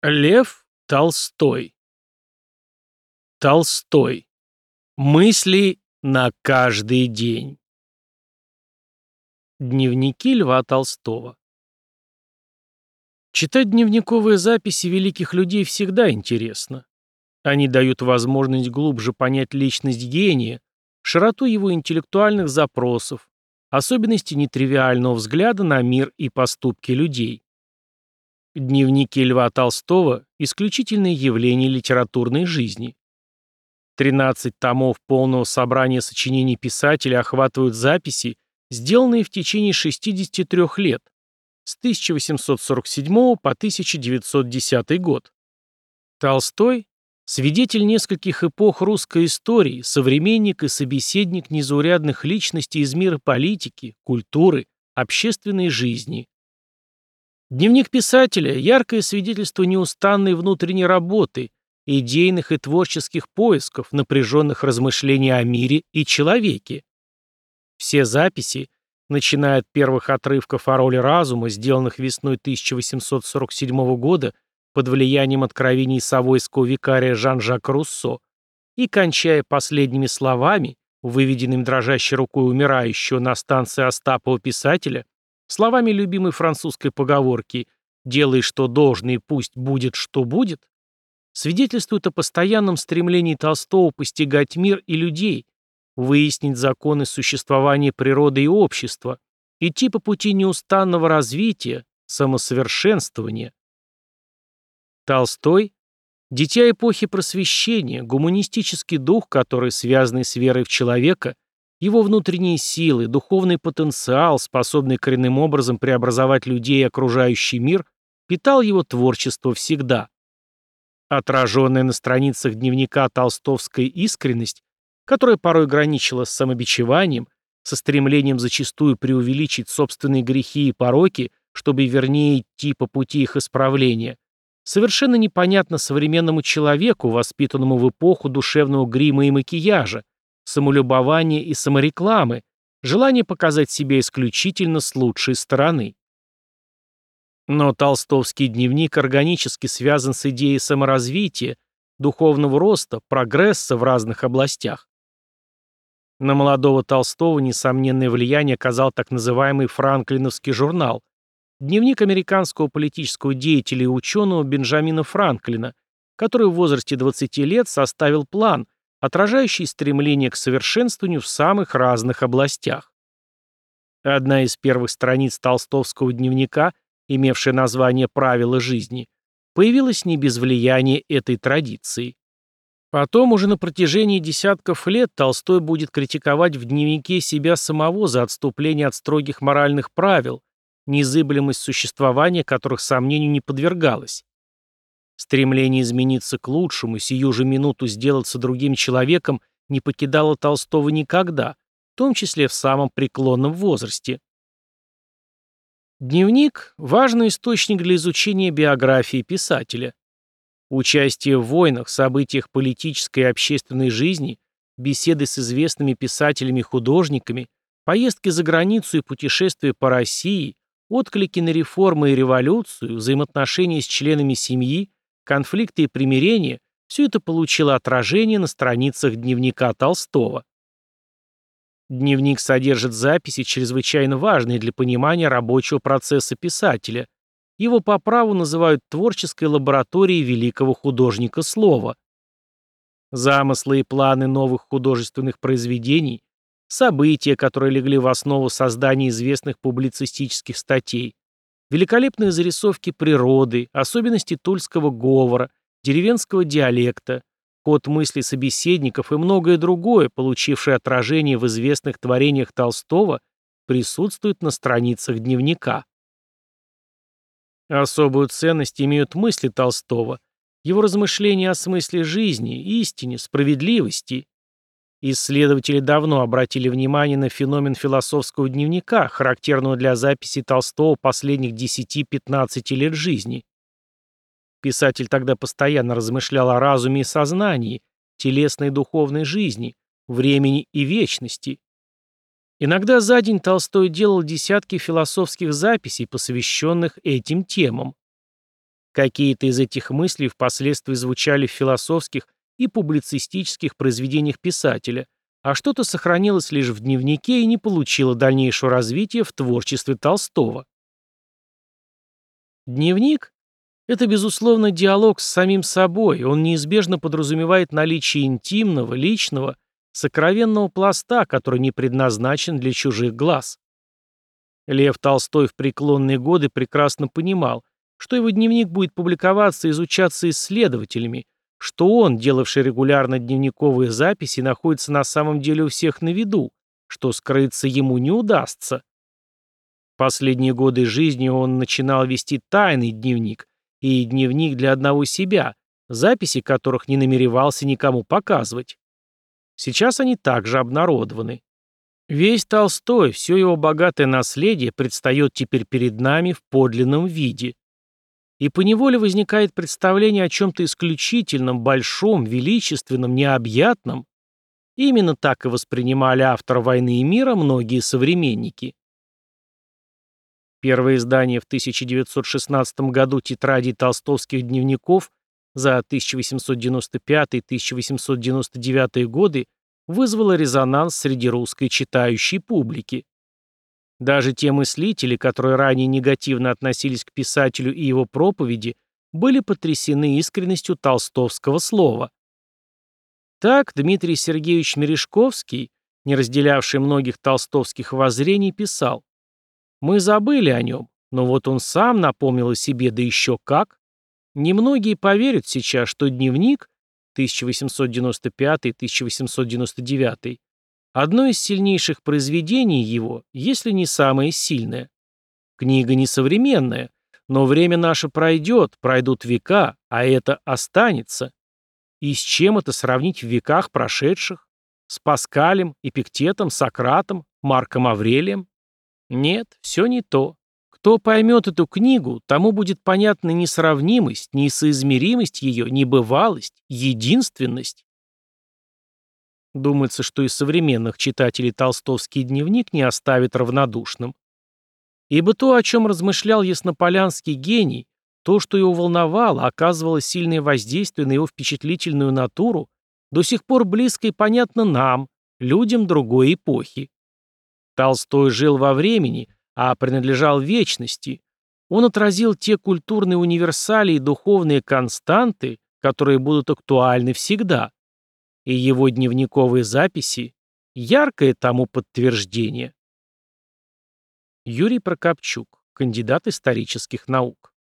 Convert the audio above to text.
Лев Толстой. Толстой. Мысли на каждый день. Дневники Льва Толстого. Читать дневниковые записи великих людей всегда интересно. Они дают возможность глубже понять личность гения, широту его интеллектуальных запросов, особенности нетривиального взгляда на мир и поступки людей. Дневники Льва Толстого – исключительное явление литературной жизни. 13 томов полного собрания сочинений писателя охватывают записи, сделанные в течение 63 лет, с 1847 по 1910 год. Толстой – свидетель нескольких эпох русской истории, современник и собеседник незаурядных личностей из мира политики, культуры, общественной жизни, Дневник писателя – яркое свидетельство неустанной внутренней работы, идейных и творческих поисков, напряженных размышлений о мире и человеке. Все записи, начиная от первых отрывков о роли разума, сделанных весной 1847 года под влиянием откровений совойского викария Жан-Жака Руссо, и кончая последними словами, выведенными дрожащей рукой умирающего на станции Остапова писателя, Словами любимой французской поговорки «делай, что должно, и пусть будет, что будет» свидетельствует о постоянном стремлении Толстого постигать мир и людей, выяснить законы существования природы и общества, идти по пути неустанного развития, самосовершенствования. Толстой – дитя эпохи просвещения, гуманистический дух, который, связанный с верой в человека – его внутренние силы, духовный потенциал, способный коренным образом преобразовать людей и окружающий мир, питал его творчество всегда. Отраженная на страницах дневника толстовская искренность, которая порой граничила с самобичеванием, со стремлением зачастую преувеличить собственные грехи и пороки, чтобы вернее идти по пути их исправления, совершенно непонятно современному человеку, воспитанному в эпоху душевного грима и макияжа, самолюбования и саморекламы, желание показать себя исключительно с лучшей стороны. Но толстовский дневник органически связан с идеей саморазвития, духовного роста, прогресса в разных областях. На молодого Толстого несомненное влияние оказал так называемый франклиновский журнал, дневник американского политического деятеля и ученого Бенджамина Франклина, который в возрасте 20 лет составил план – отражающий стремление к совершенствованию в самых разных областях. Одна из первых страниц толстовского дневника, имевшая название «Правила жизни», появилась не без влияния этой традиции. Потом уже на протяжении десятков лет Толстой будет критиковать в дневнике себя самого за отступление от строгих моральных правил, незыблемость существования которых сомнению не подвергалась. Стремление измениться к лучшему, сию же минуту сделаться другим человеком не покидало Толстого никогда, в том числе в самом преклонном возрасте. Дневник – важный источник для изучения биографии писателя. Участие в войнах, событиях политической и общественной жизни, беседы с известными писателями и художниками, поездки за границу и путешествия по России, отклики на реформы и революцию, взаимоотношения с членами семьи конфликты и примирения – все это получило отражение на страницах дневника Толстого. Дневник содержит записи, чрезвычайно важные для понимания рабочего процесса писателя. Его по праву называют творческой лабораторией великого художника слова. Замыслы и планы новых художественных произведений, события, которые легли в основу создания известных публицистических статей, Великолепные зарисовки природы, особенности тульского говора, деревенского диалекта, ход мыслей собеседников и многое другое, получившее отражение в известных творениях Толстого, присутствует на страницах дневника. Особую ценность имеют мысли Толстого, его размышления о смысле жизни, истине, справедливости, Исследователи давно обратили внимание на феномен философского дневника, характерного для записи Толстого последних 10-15 лет жизни. Писатель тогда постоянно размышлял о разуме и сознании, телесной и духовной жизни, времени и вечности. Иногда за день Толстой делал десятки философских записей, посвященных этим темам. Какие-то из этих мыслей впоследствии звучали в философских и публицистических произведениях писателя, а что-то сохранилось лишь в дневнике и не получило дальнейшего развития в творчестве Толстого. Дневник – это, безусловно, диалог с самим собой, он неизбежно подразумевает наличие интимного, личного, сокровенного пласта, который не предназначен для чужих глаз. Лев Толстой в преклонные годы прекрасно понимал, что его дневник будет публиковаться и изучаться исследователями, что он, делавший регулярно дневниковые записи, находится на самом деле у всех на виду, что скрыться ему не удастся. Последние годы жизни он начинал вести тайный дневник и дневник для одного себя, записи которых не намеревался никому показывать. Сейчас они также обнародованы. Весь Толстой, все его богатое наследие предстает теперь перед нами в подлинном виде. И поневоле возникает представление о чем-то исключительном, большом, величественном, необъятном. Именно так и воспринимали автора «Войны и мира» многие современники. Первое издание в 1916 году тетрадей толстовских дневников за 1895-1899 годы вызвало резонанс среди русской читающей публики. Даже те мыслители, которые ранее негативно относились к писателю и его проповеди, были потрясены искренностью толстовского слова. Так Дмитрий Сергеевич Мережковский, не разделявший многих толстовских воззрений, писал мы забыли о нем, но вот он сам напомнил о себе, да еще как. Немногие поверят сейчас, что дневник 1895-1899 одно из сильнейших произведений его, если не самое сильное. Книга несовременная, но время наше пройдет, пройдут века, а это останется. И с чем это сравнить в веках прошедших? С Паскалем, Эпиктетом, Сократом, Марком Аврелием? Нет, все не то. Кто поймет эту книгу, тому будет понятна несравнимость, несоизмеримость ее, небывалость, единственность. Думается, что и современных читателей толстовский дневник не оставит равнодушным. Ибо то, о чем размышлял яснополянский гений, то, что его волновало, оказывало сильное воздействие на его впечатлительную натуру, до сих пор близко и понятно нам, людям другой эпохи. Толстой жил во времени, а принадлежал вечности. Он отразил те культурные универсали и духовные константы, которые будут актуальны всегда. И его дневниковые записи – яркое тому подтверждение. Юрий Прокопчук, кандидат исторических наук.